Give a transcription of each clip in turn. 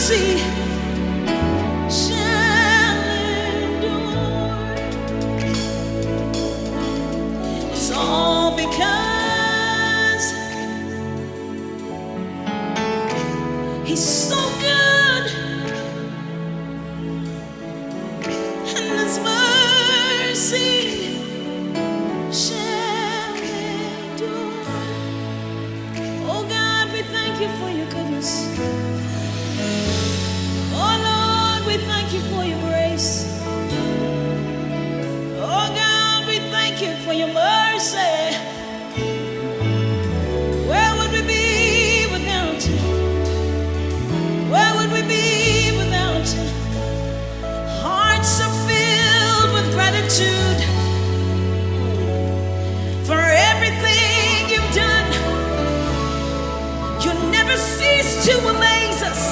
see. to amaze us.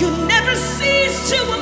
You never cease to amaze.